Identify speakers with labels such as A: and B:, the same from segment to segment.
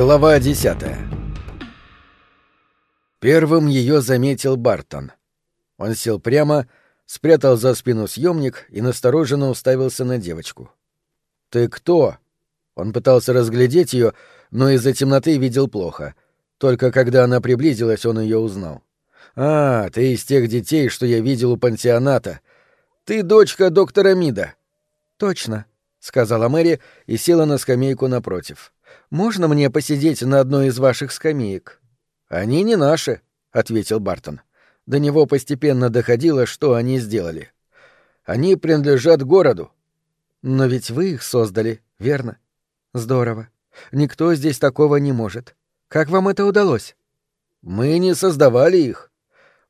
A: Глава десятая Первым ее заметил Бартон. Он сел прямо, спрятал за спину съемник и настороженно уставился на девочку. «Ты кто?» Он пытался разглядеть ее, но из-за темноты видел плохо. Только когда она приблизилась, он ее узнал. «А, ты из тех детей, что я видел у пансионата. Ты дочка доктора Мида».
B: «Точно», — сказала Мэри и села на скамейку напротив. «Можно мне посидеть на одной из ваших скамеек?»
A: «Они не наши», — ответил Бартон. До него постепенно доходило, что они сделали. «Они принадлежат городу».
B: «Но ведь вы их создали, верно?» «Здорово. Никто здесь такого не может. Как вам это удалось?»
A: «Мы не создавали их».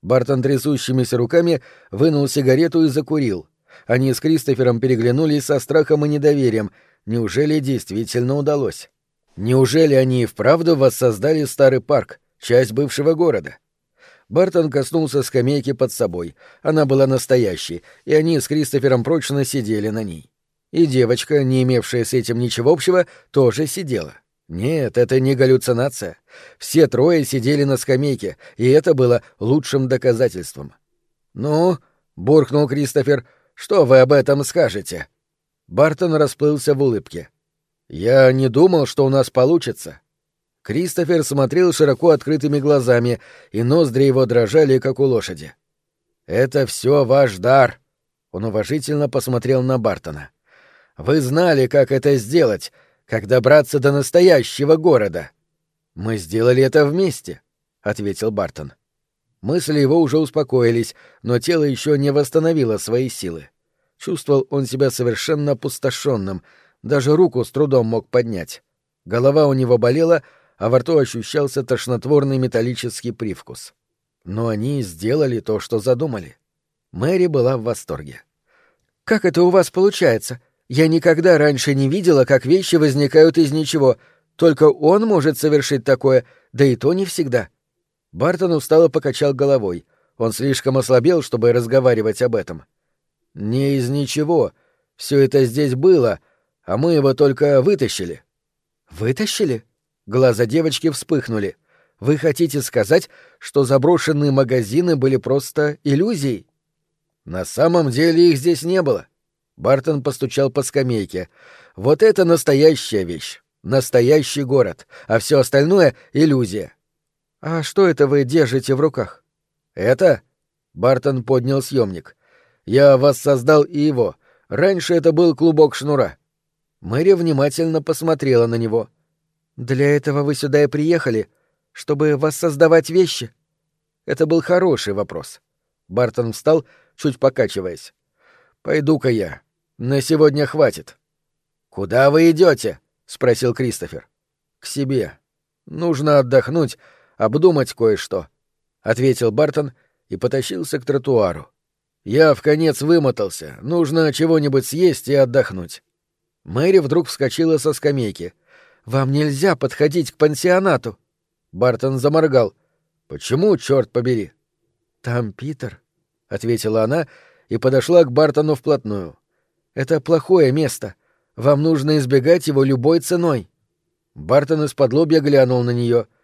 A: Бартон трясущимися руками вынул сигарету и закурил. Они с Кристофером переглянулись со страхом и недоверием. Неужели действительно удалось? Неужели они и вправду воссоздали старый парк, часть бывшего города? Бартон коснулся скамейки под собой. Она была настоящей, и они с Кристофером прочно сидели на ней. И девочка, не имевшая с этим ничего общего, тоже сидела. Нет, это не галлюцинация. Все трое сидели на скамейке, и это было лучшим доказательством. «Ну», — буркнул Кристофер, — что вы об этом скажете?» Бартон расплылся в улыбке. «Я не думал, что у нас получится». Кристофер смотрел широко открытыми глазами, и ноздри его дрожали, как у лошади. «Это все ваш дар», — он уважительно посмотрел на Бартона. «Вы знали, как это сделать, как добраться до настоящего города». «Мы сделали это вместе», — ответил Бартон. Мысли его уже успокоились, но тело еще не восстановило свои силы. Чувствовал он себя совершенно опустошенным, даже руку с трудом мог поднять. Голова у него болела, а во рту ощущался тошнотворный металлический привкус. Но они сделали то, что задумали. Мэри была в восторге.
B: «Как это у вас получается? Я никогда раньше не видела, как вещи возникают из ничего. Только он может совершить такое, да и то не всегда».
A: Бартон устало покачал головой. Он слишком ослабел, чтобы разговаривать об этом. «Не из ничего. Все это здесь было, а мы его только вытащили».
B: «Вытащили?» Глаза девочки вспыхнули. «Вы хотите сказать, что заброшенные магазины были просто иллюзией?»
A: «На самом деле их здесь не было». Бартон постучал по скамейке. «Вот это настоящая вещь. Настоящий город, а все остальное — иллюзия.
B: «А что это вы держите в руках?»
A: «Это?» — Бартон поднял съемник. «Я воссоздал и его. Раньше это был клубок шнура». Мэри внимательно посмотрела на него.
B: «Для этого вы сюда и приехали, чтобы воссоздавать вещи?»
A: Это был хороший вопрос. Бартон встал, чуть покачиваясь. «Пойду-ка я. На сегодня хватит». «Куда вы идете? спросил Кристофер. «К себе. Нужно отдохнуть, обдумать кое-что», — ответил Бартон и потащился к тротуару. «Я в конец вымотался, нужно чего-нибудь съесть и отдохнуть». Мэри вдруг вскочила со скамейки. «Вам нельзя подходить к пансионату!» Бартон заморгал. «Почему, черт побери?»
B: «Там Питер», —
A: ответила она и подошла к Бартону вплотную. «Это плохое место. Вам нужно избегать его любой ценой». Бартон из-под лобья глянул на нее —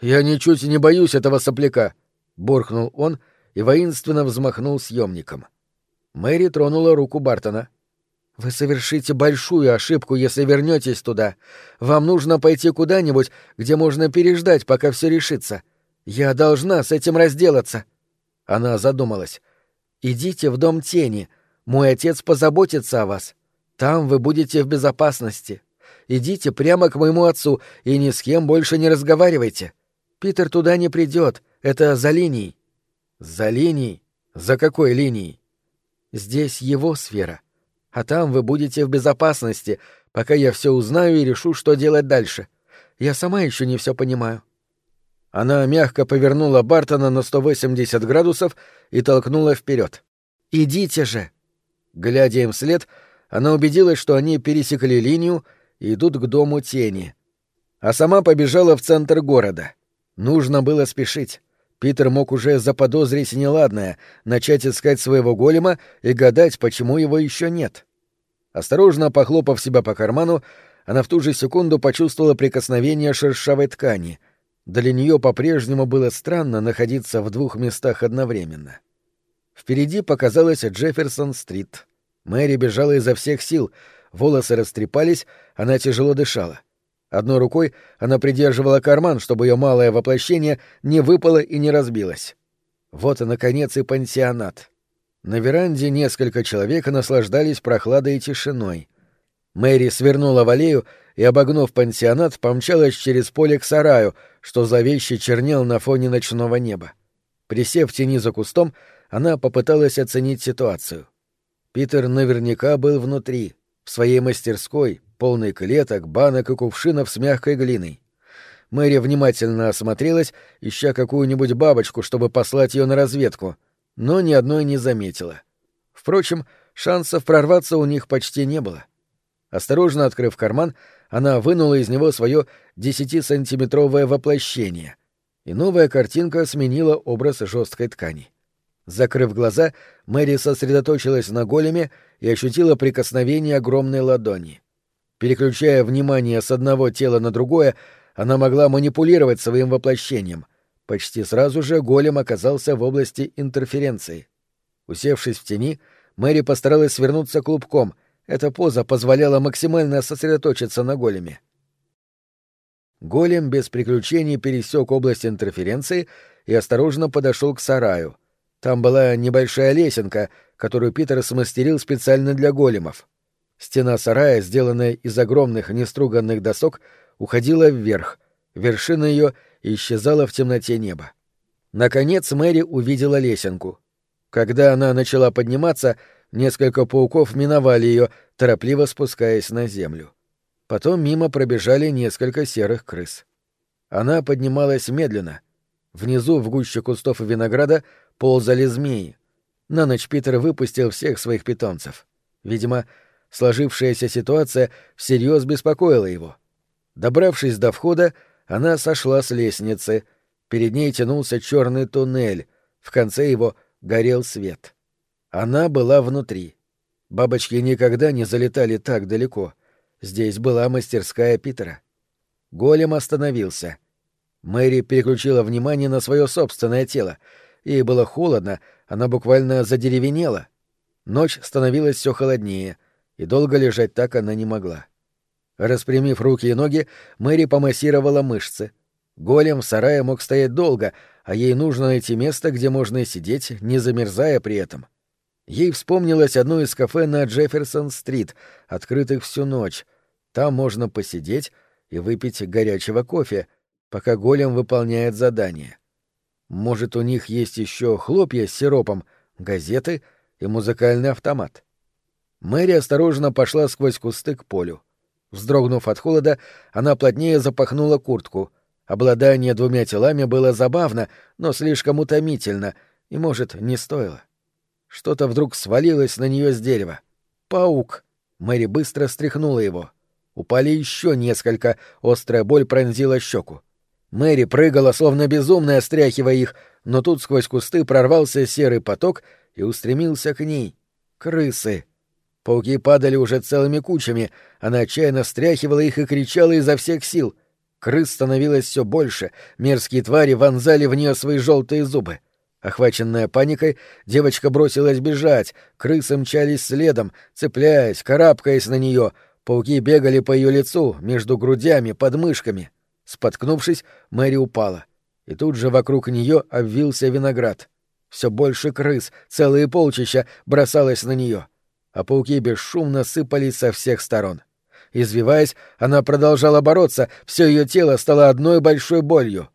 A: «Я ничуть не боюсь этого сопляка», — буркнул он и воинственно взмахнул съемником. Мэри тронула руку Бартона. «Вы совершите большую ошибку, если вернетесь туда. Вам нужно пойти куда-нибудь, где можно переждать, пока все решится. Я должна с этим разделаться». Она задумалась. «Идите в дом тени. Мой отец позаботится о вас. Там вы будете в безопасности. Идите прямо к моему отцу и ни с кем больше не разговаривайте. Питер туда не придет. Это за линией. За линией? За какой линией? Здесь его сфера. А там вы будете в безопасности, пока я все узнаю и решу, что делать дальше. Я сама еще не все понимаю. Она мягко повернула Бартона на 180 градусов и толкнула вперед. «Идите же!» Глядя им вслед, она убедилась, что они пересекли линию и идут к дому тени. А сама побежала в центр города — Нужно было спешить. Питер мог уже заподозрить неладное, начать искать своего голема и гадать, почему его еще нет. Осторожно похлопав себя по карману, она в ту же секунду почувствовала прикосновение шершавой ткани. Для нее по-прежнему было странно находиться в двух местах одновременно. Впереди показалась Джефферсон-стрит. Мэри бежала изо всех сил, волосы растрепались, она тяжело дышала. Одной рукой она придерживала карман, чтобы ее малое воплощение не выпало и не разбилось. Вот и, наконец, и пансионат. На веранде несколько человек наслаждались прохладой и тишиной. Мэри свернула в аллею и, обогнув пансионат, помчалась через поле к сараю, что зловеще чернел на фоне ночного неба. Присев в тени за кустом, она попыталась оценить ситуацию. Питер наверняка был внутри, в своей мастерской, полной клеток, банок и кувшинов с мягкой глиной. Мэри внимательно осмотрелась, ища какую-нибудь бабочку, чтобы послать ее на разведку, но ни одной не заметила. Впрочем, шансов прорваться у них почти не было. Осторожно открыв карман, она вынула из него свое десятисантиметровое воплощение, и новая картинка сменила образ жесткой ткани. Закрыв глаза, Мэри сосредоточилась на големе и ощутила прикосновение огромной ладони. Переключая внимание с одного тела на другое, она могла манипулировать своим воплощением. Почти сразу же голем оказался в области интерференции. Усевшись в тени, Мэри постаралась свернуться клубком. Эта поза позволяла максимально сосредоточиться на големе. Голем без приключений пересек область интерференции и осторожно подошел к сараю. Там была небольшая лесенка, которую Питер смастерил специально для големов. Стена сарая, сделанная из огромных неструганных досок, уходила вверх, вершина ее исчезала в темноте неба. Наконец Мэри увидела лесенку. Когда она начала подниматься, несколько пауков миновали ее, торопливо спускаясь на землю. Потом мимо пробежали несколько серых крыс. Она поднималась медленно. Внизу, в гуще кустов и винограда, ползали змеи. На ночь Питер выпустил всех своих питомцев. Видимо, сложившаяся ситуация всерьез беспокоила его. Добравшись до входа, она сошла с лестницы. Перед ней тянулся черный туннель, в конце его горел свет. Она была внутри. Бабочки никогда не залетали так далеко. Здесь была мастерская Питера. Голем остановился. Мэри переключила внимание на свое собственное тело. Ей было холодно, она буквально задеревенела. Ночь становилась все холоднее, и долго лежать так она не могла. Распрямив руки и ноги, Мэри помассировала мышцы. Голем в сарае мог стоять долго, а ей нужно найти место, где можно сидеть, не замерзая при этом. Ей вспомнилось одно из кафе на Джефферсон-стрит, открытых всю ночь. Там можно посидеть и выпить горячего кофе, пока голем выполняет задание. Может, у них есть еще хлопья с сиропом, газеты и музыкальный автомат. Мэри осторожно пошла сквозь кусты к полю. Вздрогнув от холода, она плотнее запахнула куртку. Обладание двумя телами было забавно, но слишком утомительно, и, может, не стоило. Что-то вдруг свалилось на нее с дерева. Паук. Мэри быстро стряхнула его. Упали еще несколько, острая боль пронзила щеку. Мэри прыгала, словно безумная, стряхивая их, но тут сквозь кусты прорвался серый поток и устремился к ней. Крысы. Пауки падали уже целыми кучами, она отчаянно стряхивала их и кричала изо всех сил. Крыс становилось все больше, мерзкие твари вонзали в нее свои желтые зубы. Охваченная паникой, девочка бросилась бежать, крысы мчались следом, цепляясь, карабкаясь на нее, пауки бегали по ее лицу, между грудями, под мышками. Споткнувшись, Мэри упала. И тут же вокруг нее обвился виноград. Все больше крыс, целые полчища, бросалось на нее а пауки бесшумно сыпались со всех сторон. Извиваясь, она продолжала бороться, все ее тело стало одной большой болью.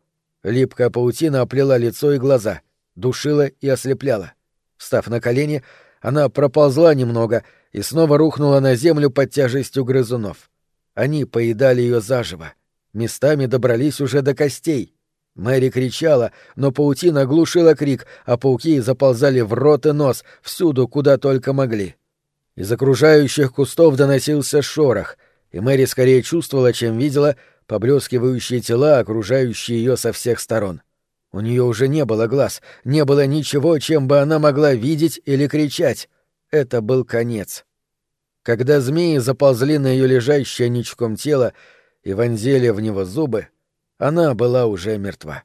A: Липкая паутина оплела лицо и глаза, душила и ослепляла. Встав на колени, она проползла немного и снова рухнула на землю под тяжестью грызунов. Они поедали ее заживо. Местами добрались уже до костей. Мэри кричала, но паутина глушила крик, а пауки заползали в рот и нос, всюду, куда только могли. Из окружающих кустов доносился шорох, и Мэри скорее чувствовала, чем видела, поблескивающие тела, окружающие ее со всех сторон. У нее уже не было глаз, не было ничего, чем бы она могла видеть или кричать. Это был конец. Когда змеи заползли на ее лежащее ничком тело и вонзили в него зубы, она была уже мертва.